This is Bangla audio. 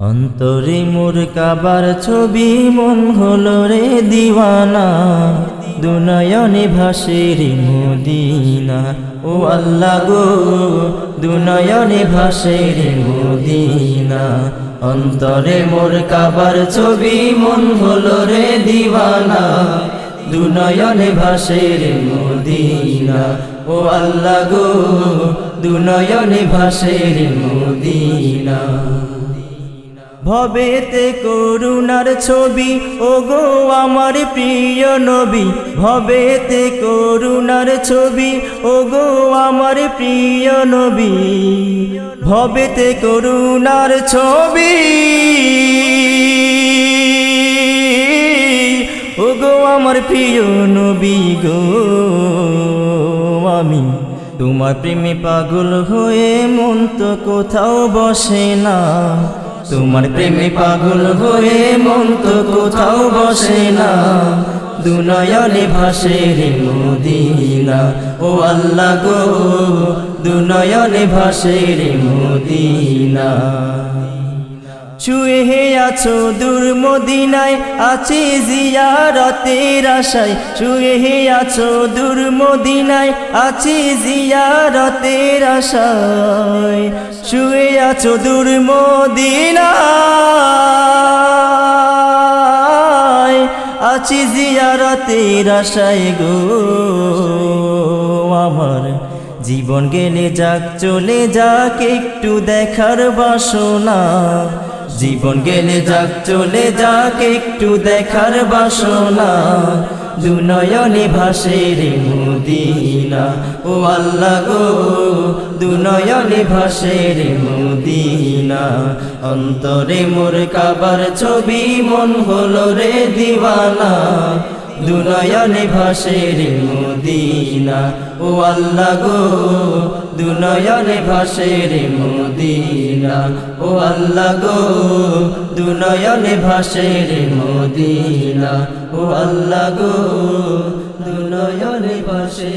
অন্তরে মোর কাবার ছবি মন হলো রে দিওয়ানা। দুনয়নে ভাসে রে মদিনা। ও আল্লাহ গো, দুনয়নে ভাসে রে মদিনা। অন্তরে মোর কাবার ছবি মন হলো রে দিওয়ানা। দুনয়নে ভাসে রে মদিনা। ও আল্লাহ গো, দুনয়নে ভাসে রে মদিনা। ভবেতে করুণার ছবি ও গো আমার প্রিয় নবী, ভবেতে করুণার ছবি ও গো আমার প্রিয় নবী, ভবেতে করুণার ছবি। ও গো আমার প্রিয় নবী গো, আমি তোমার প্রেমে পাগল হয়ে মন তো কোথাও বসে না। তোমার প্রেমে পাগল হয়ে মন তো কোথাও বসে না। দুনয়নে ভাসে রে মদিনা। ও আল্লাহ গো, দুনয়নে ভাসে রে মদিনা। শুয়ে হে আছো দূর মদিনায়, আছে জিয়ারতের আশায়। শুয়ে হে আছো দূর মদিনায়, আছে জিয়ারতের আশায়। শুয়ে আছো দূর মদিনায়। আছি জিয়ারতের আশায় গো। আমার জীবন গেলে যাক, চলে যাক, একটু দেখার বাসনা। জীবন গেলে যাক, চলে যাক, একটু দেখার বাসনা। দুনয়নে ভাসে রে মদিনা। ও আল্লাহ গো দুনয়নে ভাসে রে মদিনা। অন্তরে মোর কাবার ছবি মন হলো রে দিওয়ানা। দুনয়নে ভাসে রে মদিনা। ও আল্লাহ গো দুনয়নে ভাসে রে মদিনা। ও আল্লাহ গো দুনয়নে ভাসে রে মদিনা। ও আল্লাহ গো দুনয়নে ভাসে